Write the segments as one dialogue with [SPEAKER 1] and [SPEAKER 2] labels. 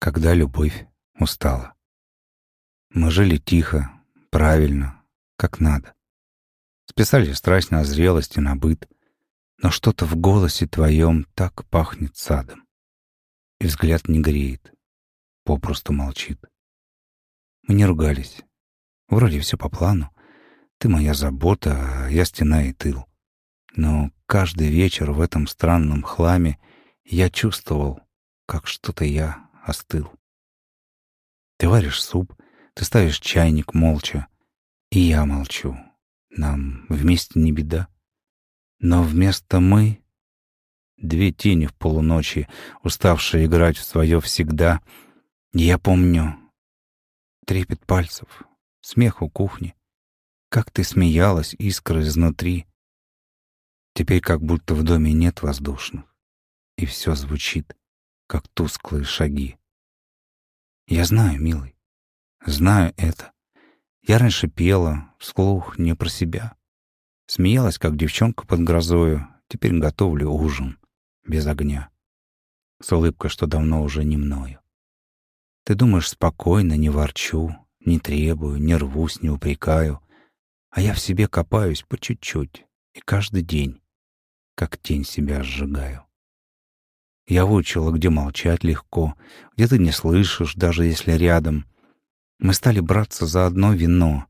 [SPEAKER 1] когда любовь устала. Мы жили тихо, правильно, как надо. Списали страсть на зрелость и на быт, но что-то в голосе твоем так пахнет садом. И взгляд не греет, попросту молчит. Мы не ругались. Вроде все по плану. Ты моя забота, а я стена и тыл. Но каждый вечер в этом странном хламе я чувствовал, как что-то я остыл. Ты варишь суп, ты ставишь чайник молча, и я молчу. Нам вместе не беда. Но вместо «мы» — две тени в полуночи, уставшие играть в свое всегда. Я помню трепет пальцев, смех у кухни, как ты смеялась, искры изнутри. Теперь как будто в доме нет воздушных, и все звучит как тусклые шаги. Я знаю, милый, знаю это. Я раньше пела, вслух, не про себя. Смеялась, как девчонка под грозою, теперь готовлю ужин, без огня. С улыбкой, что давно уже не мною. Ты думаешь, спокойно, не ворчу, не требую, не рвусь, не упрекаю, а я в себе копаюсь по чуть-чуть и каждый день, как тень себя сжигаю. Я выучила, где молчать легко, где ты не слышишь, даже если рядом. Мы стали браться за одно вино,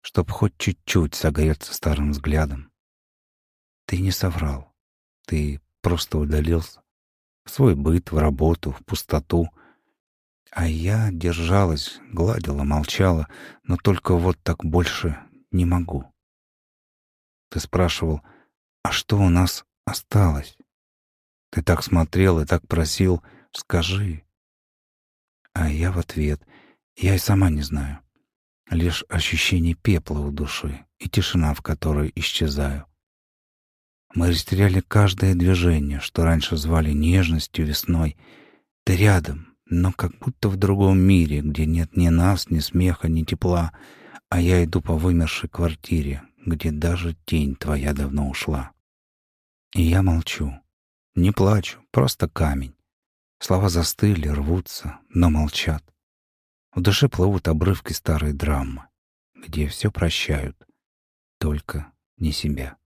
[SPEAKER 1] чтоб хоть чуть-чуть согреться старым взглядом. Ты не соврал. Ты просто удалился. В свой быт, в работу, в пустоту. А я держалась, гладила, молчала, но только вот так больше не могу. Ты спрашивал, а что у нас осталось? Ты так смотрел и так просил, скажи. А я в ответ, я и сама не знаю. Лишь ощущение пепла у души и тишина, в которой исчезаю. Мы растеряли каждое движение, что раньше звали нежностью весной. Ты рядом, но как будто в другом мире, где нет ни нас, ни смеха, ни тепла, а я иду по вымершей квартире, где даже тень твоя давно ушла. И я молчу. Не плачу, просто камень. Слова застыли, рвутся, но молчат. В душе плывут обрывки старой драмы, где все прощают, только не себя.